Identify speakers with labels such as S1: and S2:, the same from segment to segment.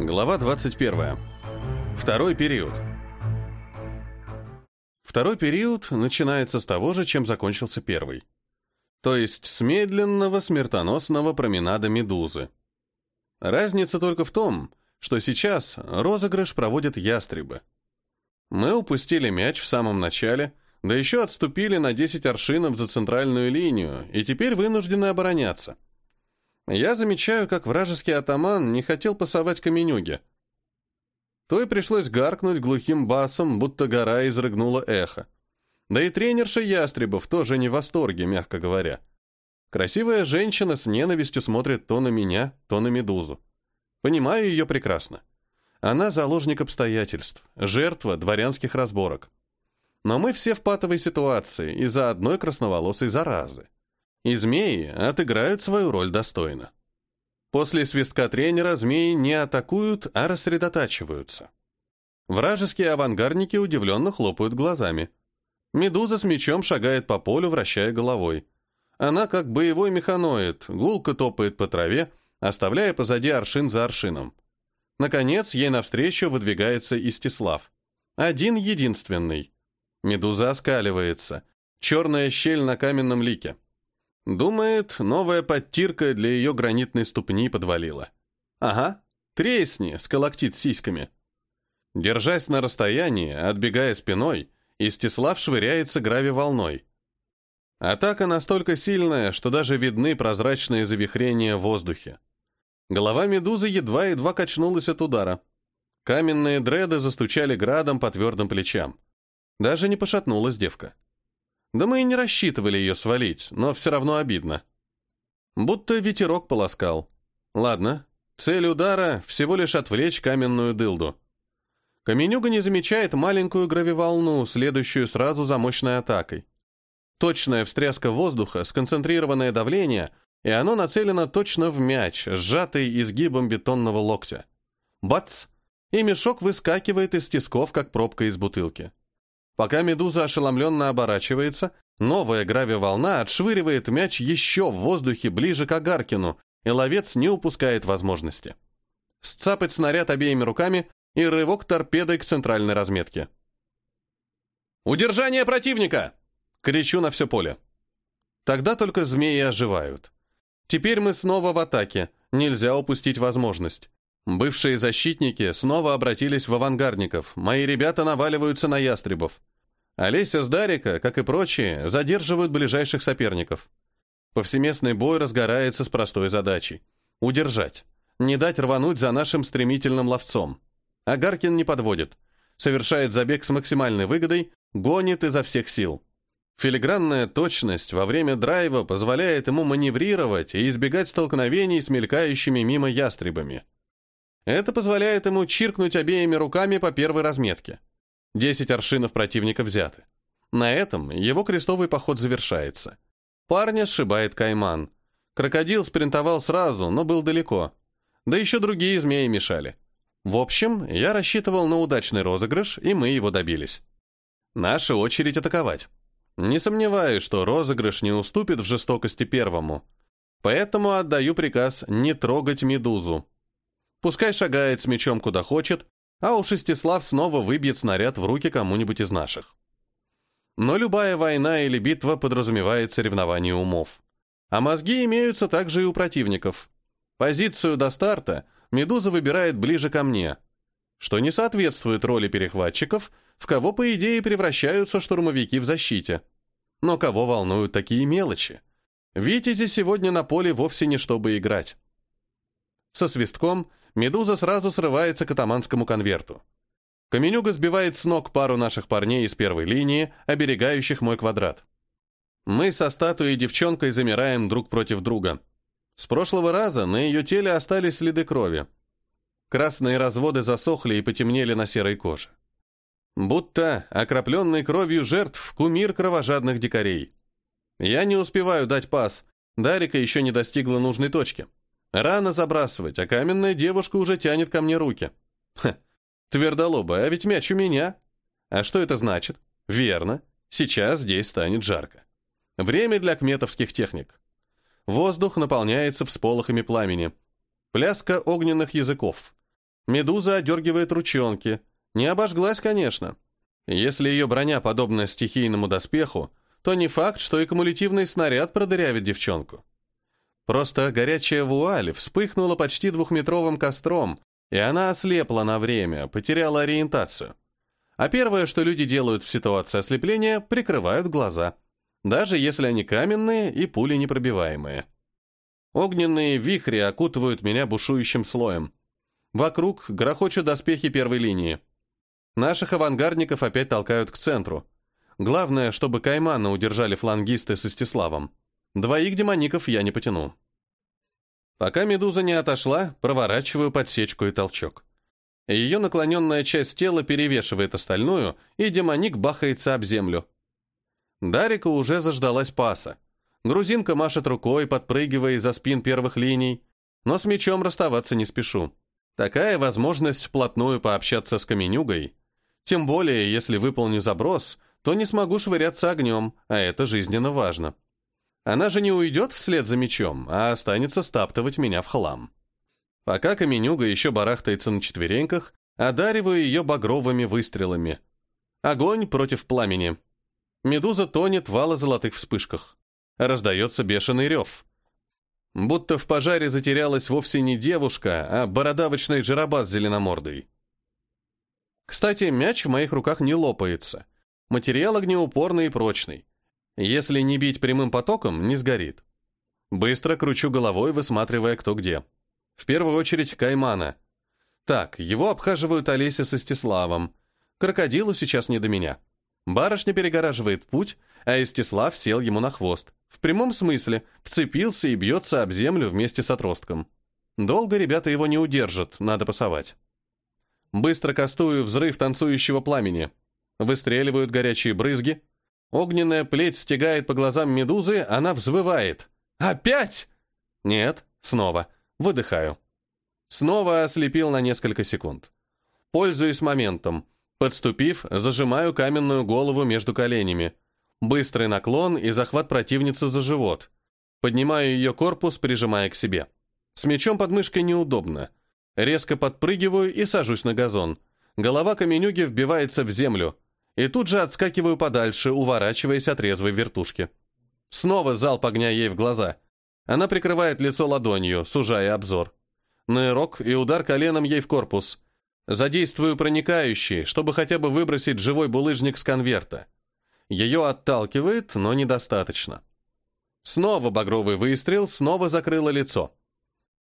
S1: Глава 21. Второй период. Второй период начинается с того же, чем закончился первый. То есть с медленного смертоносного променада Медузы. Разница только в том, что сейчас розыгрыш проводят ястребы. Мы упустили мяч в самом начале, да еще отступили на 10 аршинов за центральную линию и теперь вынуждены обороняться. Я замечаю, как вражеский атаман не хотел пасовать каменюги. То и пришлось гаркнуть глухим басом, будто гора изрыгнула эхо. Да и тренерша Ястребов тоже не в восторге, мягко говоря. Красивая женщина с ненавистью смотрит то на меня, то на Медузу. Понимаю ее прекрасно. Она заложник обстоятельств, жертва дворянских разборок. Но мы все в патовой ситуации из-за одной красноволосой заразы. И змеи отыграют свою роль достойно. После свистка тренера змеи не атакуют, а рассредотачиваются. Вражеские авангардники удивленно хлопают глазами. Медуза с мечом шагает по полю, вращая головой. Она, как боевой механоид, гулко топает по траве, оставляя позади аршин за аршином. Наконец, ей навстречу выдвигается Истислав. Один единственный. Медуза оскаливается. Черная щель на каменном лике. Думает, новая подтирка для ее гранитной ступни подвалила. Ага, тресни, сколоктит сиськами. Держась на расстоянии, отбегая спиной, Истислав швыряется грави волной. Атака настолько сильная, что даже видны прозрачные завихрения в воздухе. Голова медузы едва-едва качнулась от удара. Каменные дреды застучали градом по твердым плечам. Даже не пошатнулась девка. Да мы и не рассчитывали ее свалить, но все равно обидно. Будто ветерок полоскал. Ладно, цель удара — всего лишь отвлечь каменную дылду. Каменюга не замечает маленькую гравиволну, следующую сразу за мощной атакой. Точная встряска воздуха, сконцентрированное давление, и оно нацелено точно в мяч, сжатый изгибом бетонного локтя. Бац! И мешок выскакивает из тисков, как пробка из бутылки. Пока медуза ошеломленно оборачивается, новая гравиволна отшвыривает мяч еще в воздухе ближе к Агаркину, и ловец не упускает возможности. Сцапать снаряд обеими руками и рывок торпедой к центральной разметке. «Удержание противника!» — кричу на все поле. Тогда только змеи оживают. Теперь мы снова в атаке, нельзя упустить возможность. Бывшие защитники снова обратились в авангардников, мои ребята наваливаются на ястребов. Олеся с Дарика, как и прочие, задерживают ближайших соперников. Повсеместный бой разгорается с простой задачей — удержать, не дать рвануть за нашим стремительным ловцом. Агаркин не подводит, совершает забег с максимальной выгодой, гонит изо всех сил. Филигранная точность во время драйва позволяет ему маневрировать и избегать столкновений с мелькающими мимо ястребами. Это позволяет ему чиркнуть обеими руками по первой разметке. Десять аршинов противника взяты. На этом его крестовый поход завершается. Парня сшибает кайман. Крокодил спринтовал сразу, но был далеко. Да еще другие змеи мешали. В общем, я рассчитывал на удачный розыгрыш, и мы его добились. Наша очередь атаковать. Не сомневаюсь, что розыгрыш не уступит в жестокости первому. Поэтому отдаю приказ не трогать медузу. Пускай шагает с мечом куда хочет, а у Шестислав снова выбьет снаряд в руки кому-нибудь из наших. Но любая война или битва подразумевает соревнование умов. А мозги имеются также и у противников. Позицию до старта Медуза выбирает ближе ко мне, что не соответствует роли перехватчиков, в кого, по идее, превращаются штурмовики в защите. Но кого волнуют такие мелочи? Витязи сегодня на поле вовсе не чтобы играть. Со свистком Медуза сразу срывается к атаманскому конверту. Каменюга сбивает с ног пару наших парней из первой линии, оберегающих мой квадрат. Мы со статуей девчонкой замираем друг против друга. С прошлого раза на ее теле остались следы крови. Красные разводы засохли и потемнели на серой коже. Будто окропленный кровью жертв кумир кровожадных дикарей. Я не успеваю дать пас, Дарика еще не достигла нужной точки. Рано забрасывать, а каменная девушка уже тянет ко мне руки. Ха, твердолобая, а ведь мяч у меня. А что это значит? Верно, сейчас здесь станет жарко. Время для кметовских техник. Воздух наполняется всполохами пламени. Пляска огненных языков. Медуза одергивает ручонки. Не обожглась, конечно. Если ее броня подобна стихийному доспеху, то не факт, что и кумулятивный снаряд продырявит девчонку. Просто горячая вуаль вспыхнула почти двухметровым костром, и она ослепла на время, потеряла ориентацию. А первое, что люди делают в ситуации ослепления, прикрывают глаза, даже если они каменные и пули непробиваемые. Огненные вихри окутывают меня бушующим слоем. Вокруг грохочут доспехи первой линии. Наших авангардников опять толкают к центру. Главное, чтобы Каймана удержали флангисты с Истиславом. Двоих демоников я не потяну. Пока медуза не отошла, проворачиваю подсечку и толчок. Ее наклоненная часть тела перевешивает остальную, и демоник бахается об землю. Дарика уже заждалась паса. Грузинка машет рукой, подпрыгивая из-за спин первых линий, но с мечом расставаться не спешу. Такая возможность вплотную пообщаться с Каменюгой, тем более, если выполню заброс, то не смогу швыряться огнем, а это жизненно важно. Она же не уйдет вслед за мечом, а останется стаптывать меня в хлам. Пока Каменюга еще барахтается на четвереньках, одариваю ее багровыми выстрелами. Огонь против пламени. Медуза тонет в вало-золотых вспышках. Раздается бешеный рев. Будто в пожаре затерялась вовсе не девушка, а бородавочный жиробас зеленомордый. Кстати, мяч в моих руках не лопается. Материал огнеупорный и прочный. Если не бить прямым потоком, не сгорит. Быстро кручу головой, высматривая кто где. В первую очередь Каймана. Так, его обхаживают Олеся со Стеславом. Крокодилу сейчас не до меня. Барышня перегораживает путь, а Истислав сел ему на хвост. В прямом смысле, вцепился и бьется об землю вместе с отростком. Долго ребята его не удержат, надо пасовать. Быстро кастую взрыв танцующего пламени. Выстреливают горячие брызги, Огненная плеть стегает по глазам медузы, она взвывает. «Опять?» «Нет, снова. Выдыхаю». Снова ослепил на несколько секунд. Пользуясь моментом. Подступив, зажимаю каменную голову между коленями. Быстрый наклон и захват противницы за живот. Поднимаю ее корпус, прижимая к себе. С мечом под мышкой неудобно. Резко подпрыгиваю и сажусь на газон. Голова каменюги вбивается в землю и тут же отскакиваю подальше, уворачиваясь от резвой вертушки. Снова залп огня ей в глаза. Она прикрывает лицо ладонью, сужая обзор. Нейрок и удар коленом ей в корпус. Задействую проникающий, чтобы хотя бы выбросить живой булыжник с конверта. Ее отталкивает, но недостаточно. Снова багровый выстрел, снова закрыло лицо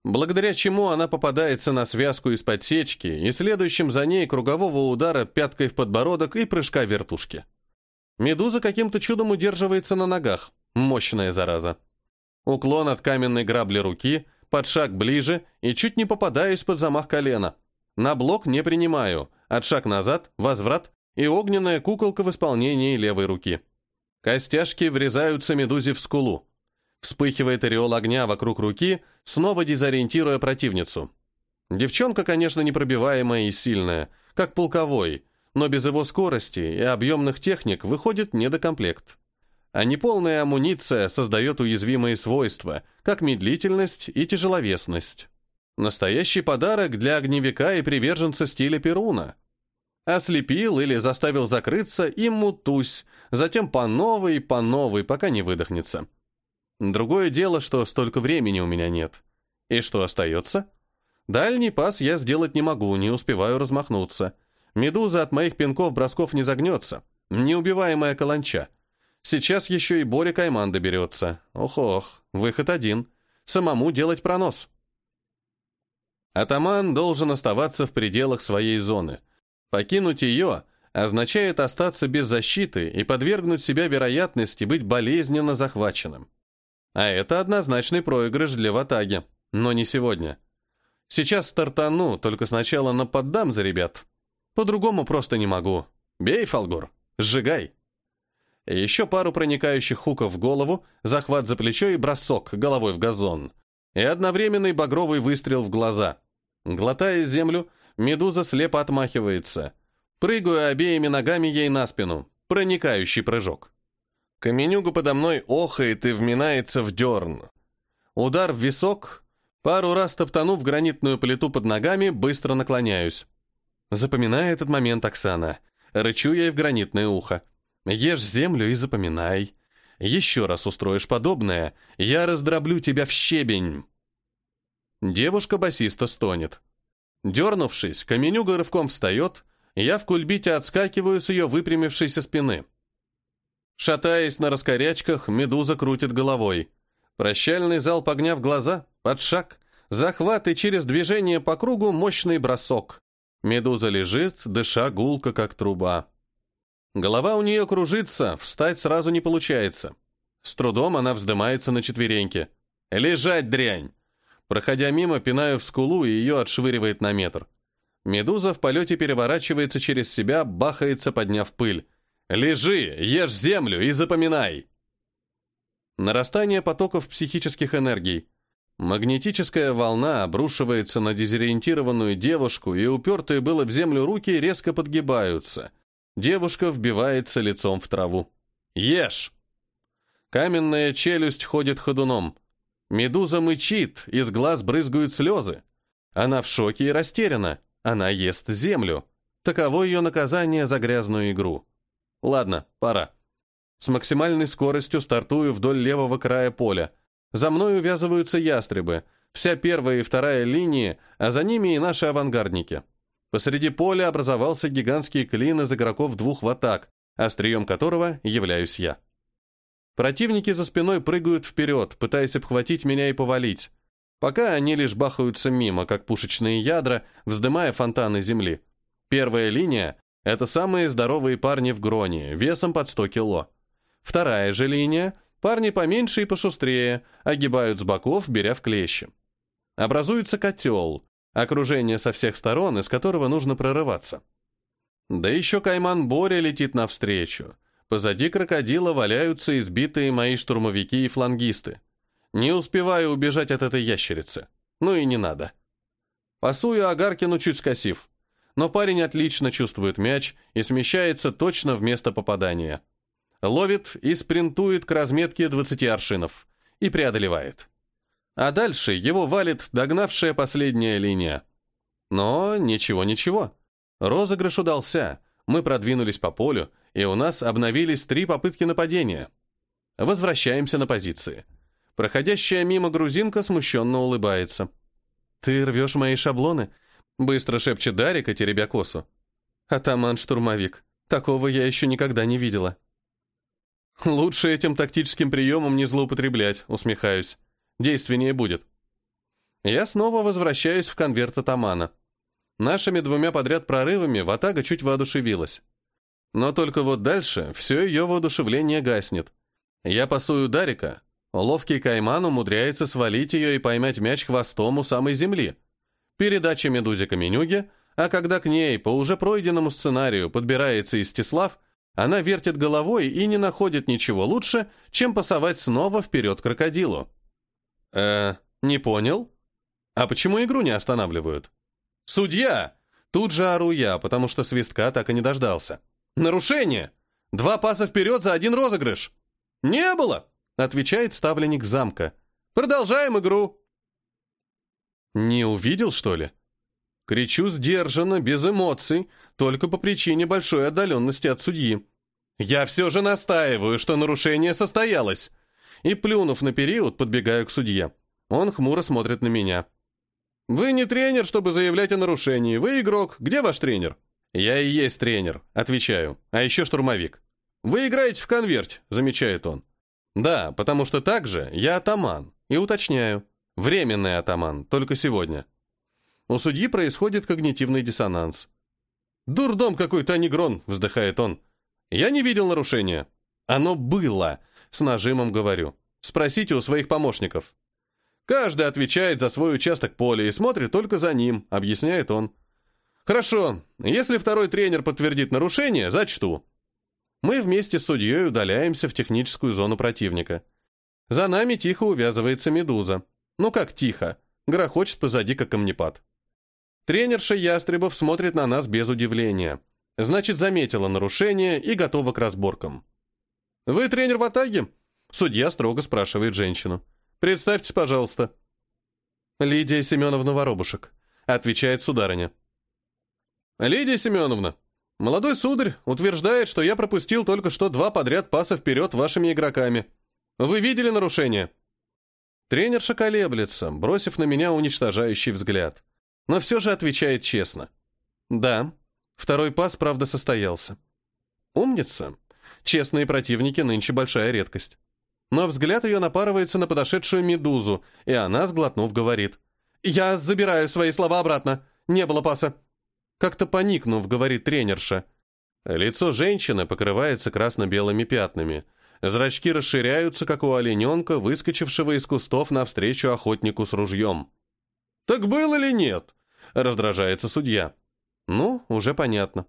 S1: благодаря чему она попадается на связку из подсечки и следующим за ней кругового удара пяткой в подбородок и прыжка вертушки. Медуза каким-то чудом удерживается на ногах. Мощная зараза. Уклон от каменной грабли руки, под шаг ближе и чуть не попадаюсь под замах колена. На блок не принимаю, от шаг назад, возврат и огненная куколка в исполнении левой руки. Костяшки врезаются медузе в скулу. Вспыхивает ореол огня вокруг руки, снова дезориентируя противницу. Девчонка, конечно, непробиваемая и сильная, как полковой, но без его скорости и объемных техник выходит недокомплект. А неполная амуниция создает уязвимые свойства, как медлительность и тяжеловесность. Настоящий подарок для огневика и приверженца стиля Перуна. Ослепил или заставил закрыться и мутусь, затем по новой по новой, пока не выдохнется. Другое дело, что столько времени у меня нет. И что остается? Дальний пас я сделать не могу, не успеваю размахнуться. Медуза от моих пинков-бросков не загнется. Неубиваемая каланча. Сейчас еще и Боря Кайман доберется. Ох-ох, выход один. Самому делать пронос. Атаман должен оставаться в пределах своей зоны. Покинуть ее означает остаться без защиты и подвергнуть себя вероятности быть болезненно захваченным. А это однозначный проигрыш для Ватаги. Но не сегодня. Сейчас стартану, только сначала нападам за ребят. По-другому просто не могу. Бей, Фалгур, сжигай. Еще пару проникающих хуков в голову, захват за плечо и бросок головой в газон. И одновременный багровый выстрел в глаза. Глотая землю, медуза слепо отмахивается. Прыгаю обеими ногами ей на спину. Проникающий прыжок. Каменюга подо мной охает и вминается в дерн. Удар в висок, Пару раз топтанув гранитную плиту под ногами, быстро наклоняюсь. Запоминай этот момент, Оксана. Рычу ей в гранитное ухо. Ешь землю и запоминай. Еще раз устроишь подобное, я раздроблю тебя в щебень. Девушка басиста стонет. Дернувшись, Каменюга рывком встает, я в кульбите отскакиваю с ее выпрямившейся спины. Шатаясь на раскорячках, медуза крутит головой. Прощальный зал огня в глаза, под шаг, захват и через движение по кругу мощный бросок. Медуза лежит, дыша гулко, как труба. Голова у нее кружится, встать сразу не получается. С трудом она вздымается на четвереньки. «Лежать, дрянь!» Проходя мимо, пинаю в скулу, и ее отшвыривает на метр. Медуза в полете переворачивается через себя, бахается, подняв пыль. «Лежи, ешь землю и запоминай!» Нарастание потоков психических энергий. Магнетическая волна обрушивается на дезориентированную девушку, и упертые было в землю руки резко подгибаются. Девушка вбивается лицом в траву. «Ешь!» Каменная челюсть ходит ходуном. Медуза мычит, из глаз брызгают слезы. Она в шоке и растеряна. Она ест землю. Таково ее наказание за грязную игру. Ладно, пора. С максимальной скоростью стартую вдоль левого края поля. За мной увязываются ястребы, вся первая и вторая линии, а за ними и наши авангардники. Посреди поля образовался гигантский клин из игроков двух в атак, острием которого являюсь я. Противники за спиной прыгают вперед, пытаясь обхватить меня и повалить. Пока они лишь бахаются мимо, как пушечные ядра, вздымая фонтаны земли. Первая линия — это самые здоровые парни в гроне, весом под 100 кило. Вторая же линия — парни поменьше и пошустрее, огибают с боков, беря в клещи. Образуется котел, окружение со всех сторон, из которого нужно прорываться. Да еще Кайман Боря летит навстречу. Позади крокодила валяются избитые мои штурмовики и флангисты. Не успеваю убежать от этой ящерицы. Ну и не надо. Пасую Агаркину чуть скосив. Но парень отлично чувствует мяч и смещается точно в место попадания. Ловит и спринтует к разметке 20 аршинов. И преодолевает. А дальше его валит догнавшая последняя линия. Но ничего-ничего. Розыгрыш удался. Мы продвинулись по полю, и у нас обновились три попытки нападения. Возвращаемся на позиции. Проходящая мимо грузинка смущенно улыбается. «Ты рвешь мои шаблоны?» — быстро шепчет Дарика, теребя косу. «Атаман-штурмовик. Такого я еще никогда не видела». «Лучше этим тактическим приемом не злоупотреблять», — усмехаюсь. «Действеннее будет». Я снова возвращаюсь в конверт атамана. Нашими двумя подряд прорывами Ватага чуть воодушевилась. Но только вот дальше все ее воодушевление гаснет. Я пасую Дарика. Ловкий Кайман умудряется свалить ее и поймать мяч хвостом у самой земли. Передача Медузе Каменюге, а когда к ней по уже пройденному сценарию подбирается Истислав, она вертит головой и не находит ничего лучше, чем пасовать снова вперед крокодилу. Э, не понял? А почему игру не останавливают? Судья! Тут же ору я, потому что свистка так и не дождался. Нарушение! Два паса вперед за один розыгрыш! Не было! Отвечает ставленник замка. Продолжаем игру. Не увидел, что ли? Кричу сдержанно, без эмоций, только по причине большой отдаленности от судьи. Я все же настаиваю, что нарушение состоялось. И, плюнув на период, подбегаю к судье. Он хмуро смотрит на меня. «Вы не тренер, чтобы заявлять о нарушении. Вы игрок. Где ваш тренер?» «Я и есть тренер», — отвечаю. «А еще штурмовик». «Вы играете в конверт», — замечает он. «Да, потому что также я атаман. И уточняю. Временный атаман, только сегодня». У судьи происходит когнитивный диссонанс. «Дурдом какой-то, а не грон», — вздыхает он. «Я не видел нарушения». «Оно было», — с нажимом говорю. «Спросите у своих помощников». «Каждый отвечает за свой участок поля и смотрит только за ним», — объясняет он. «Хорошо, если второй тренер подтвердит нарушение, зачту». Мы вместе с судьей удаляемся в техническую зону противника. За нами тихо увязывается медуза. Ну как тихо? Грохочет позади, как камнепад. Тренерша Ястребов смотрит на нас без удивления. Значит, заметила нарушение и готова к разборкам. «Вы тренер в Атаге?» Судья строго спрашивает женщину. «Представьтесь, пожалуйста». Лидия Семеновна Воробушек, отвечает сударыня. Лидия Семеновна, молодой сударь утверждает, что я пропустил только что два подряд паса вперед вашими игроками. Вы видели нарушение? Тренерша колеблется, бросив на меня уничтожающий взгляд. Но все же отвечает честно. Да, второй пас, правда, состоялся. Умница. Честные противники нынче большая редкость. Но взгляд ее напарывается на подошедшую медузу, и она, сглотнув, говорит. «Я забираю свои слова обратно. Не было паса». Как-то поникнув, говорит тренерша. Лицо женщины покрывается красно-белыми пятнами. Зрачки расширяются, как у олененка, выскочившего из кустов навстречу охотнику с ружьем. «Так было ли нет?» — раздражается судья. «Ну, уже понятно».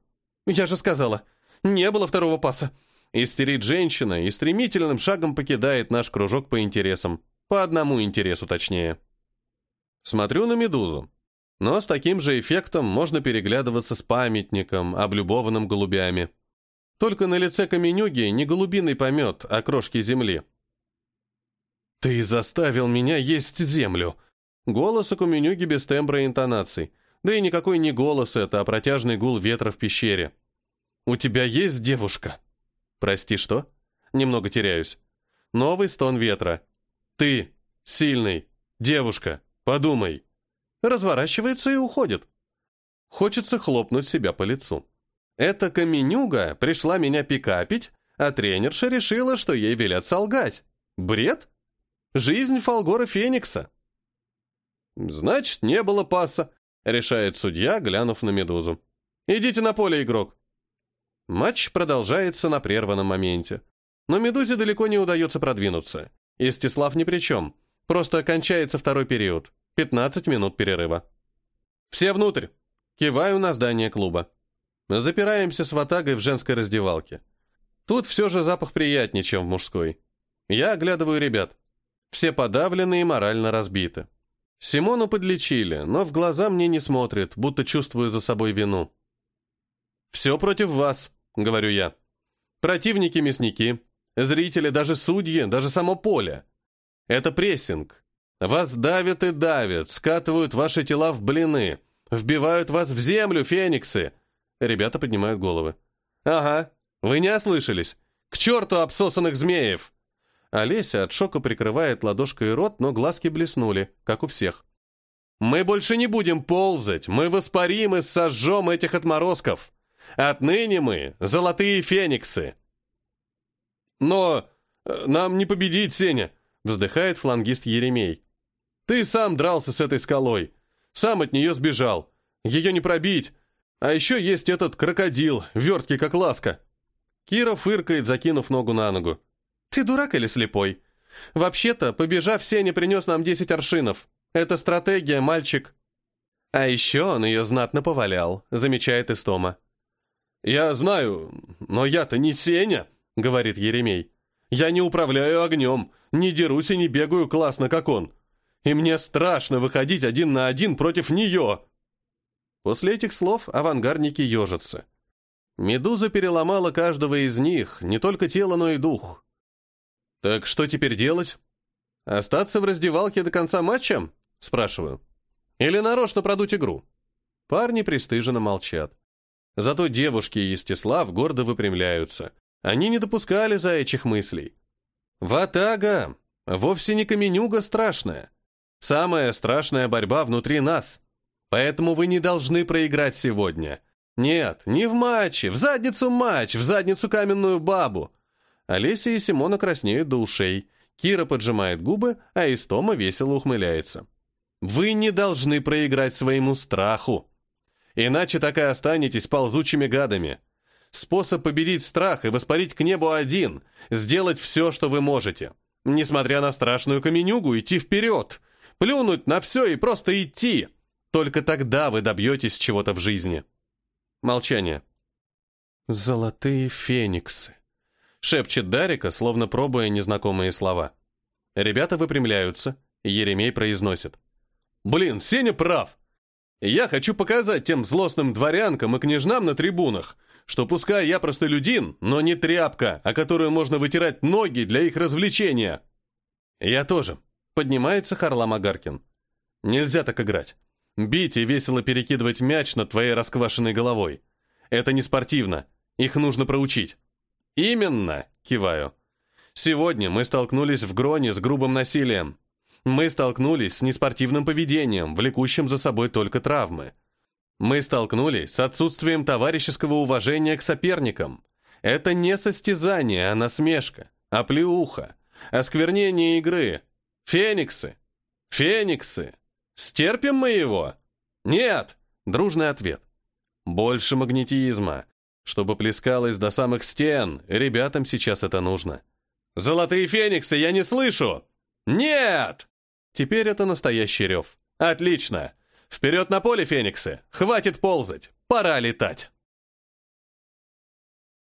S1: «Я же сказала, не было второго паса. Истерит женщина и стремительным шагом покидает наш кружок по интересам. По одному интересу точнее. Смотрю на медузу. Но с таким же эффектом можно переглядываться с памятником, облюбованным голубями. Только на лице каменюги не голубиный помет, а крошки земли. «Ты заставил меня есть землю!» Голос у каменюги без тембра и интонаций. Да и никакой не голос это, а протяжный гул ветра в пещере. «У тебя есть девушка?» «Прости, что?» Немного теряюсь. Новый стон ветра. «Ты, сильный, девушка, подумай». Разворачивается и уходит. Хочется хлопнуть себя по лицу. Эта каменюга пришла меня пикапить, а тренерша решила, что ей велят солгать. Бред? Жизнь Фолгора Феникса. «Значит, не было паса», — решает судья, глянув на медузу. «Идите на поле, игрок». Матч продолжается на прерванном моменте. Но «Медузе» далеко не удается продвинуться. Истислав ни при чем. Просто кончается второй период. 15 минут перерыва. «Все внутрь!» Киваю на здание клуба. Запираемся с ватагой в женской раздевалке. Тут все же запах приятнее, чем в мужской. Я оглядываю ребят. Все подавлены и морально разбиты. Симону подлечили, но в глаза мне не смотрит, будто чувствую за собой вину. «Все против вас», говорю я. Противники мясники, зрители, даже судьи, даже само поле. Это прессинг. Вас давят и давят, скатывают ваши тела в блины, вбивают вас в землю, фениксы. Ребята поднимают головы. Ага, вы не ослышались. К черту обсосанных змеев! Олеся от шока прикрывает ладошкой рот, но глазки блеснули, как у всех. «Мы больше не будем ползать, мы воспарим и сожжем этих отморозков. Отныне мы — золотые фениксы!» «Но э, нам не победить, Сеня!» — вздыхает флангист Еремей. «Ты сам дрался с этой скалой, сам от нее сбежал. Ее не пробить. А еще есть этот крокодил, верткий как ласка». Кира фыркает, закинув ногу на ногу. «Ты дурак или слепой? Вообще-то, побежав, Сеня принес нам десять аршинов. Это стратегия, мальчик». А еще он ее знатно повалял, замечает Истома. «Я знаю, но я-то не Сеня», — говорит Еремей. «Я не управляю огнем, не дерусь и не бегаю классно, как он. И мне страшно выходить один на один против нее». После этих слов авангарники ежатся. Медуза переломала каждого из них, не только тело, но и дух. «Так что теперь делать? Остаться в раздевалке до конца матча?» — спрашиваю. «Или нарочно продуть игру?» Парни пристыженно молчат. Зато девушки и Естислав гордо выпрямляются. Они не допускали заячьих мыслей. Ватага! Вовсе не каменюга страшная. Самая страшная борьба внутри нас. Поэтому вы не должны проиграть сегодня. Нет, не в матче, в задницу матч, в задницу каменную бабу. Олеся и Симона краснеют до ушей. Кира поджимает губы, а Истома весело ухмыляется. Вы не должны проиграть своему страху. Иначе так и останетесь ползучими гадами. Способ победить страх и воспарить к небу один — сделать все, что вы можете. Несмотря на страшную каменюгу, идти вперед. Плюнуть на все и просто идти. Только тогда вы добьетесь чего-то в жизни. Молчание. «Золотые фениксы», — шепчет Дарика, словно пробуя незнакомые слова. Ребята выпрямляются, Еремей произносит. «Блин, Сеня прав! Я хочу показать тем злостным дворянкам и княжнам на трибунах, что пускай я простолюдин, но не тряпка, о которую можно вытирать ноги для их развлечения. Я тоже. Поднимается Харлам Агаркин. Нельзя так играть. Бить и весело перекидывать мяч над твоей расквашенной головой. Это не спортивно. Их нужно проучить. Именно, киваю. Сегодня мы столкнулись в Гроне с грубым насилием. Мы столкнулись с неспортивным поведением, влекущим за собой только травмы. Мы столкнулись с отсутствием товарищеского уважения к соперникам. Это не состязание, а насмешка, оплеуха, осквернение игры. Фениксы! Фениксы! Стерпим мы его? Нет! Дружный ответ. Больше магнетизма. Чтобы плескалось до самых стен, ребятам сейчас это нужно. «Золотые фениксы, я не слышу!» «Нет!» Теперь это настоящий рев. «Отлично! Вперед на поле, фениксы! Хватит ползать! Пора летать!»